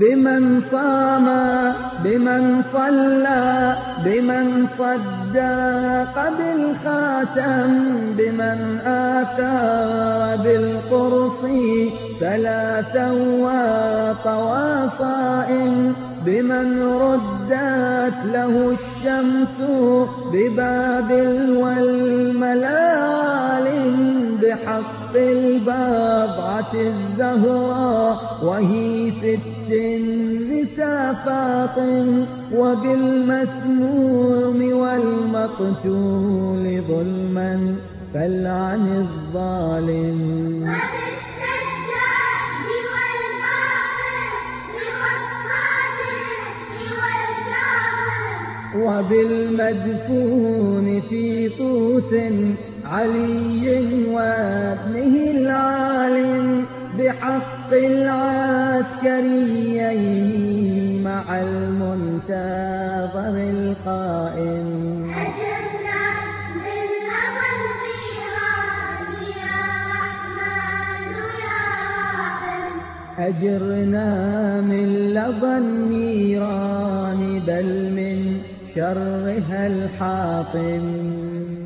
بمن صام بمن صلى بمن صدق بالخاتم بمن آثار بالقرص. ثلاثا وطوى صائم بمن ردت له الشمس ببابل والملال بحق البضعة الزهراء وهي ست لسافاط وبالمسموم والمقتول ظلما فلعن الظالم. وبالمدفون في طوس علي بحق العسكريين مع المنتظر القائم. أجرنا من لظى النيران بل من شرها الحاطم.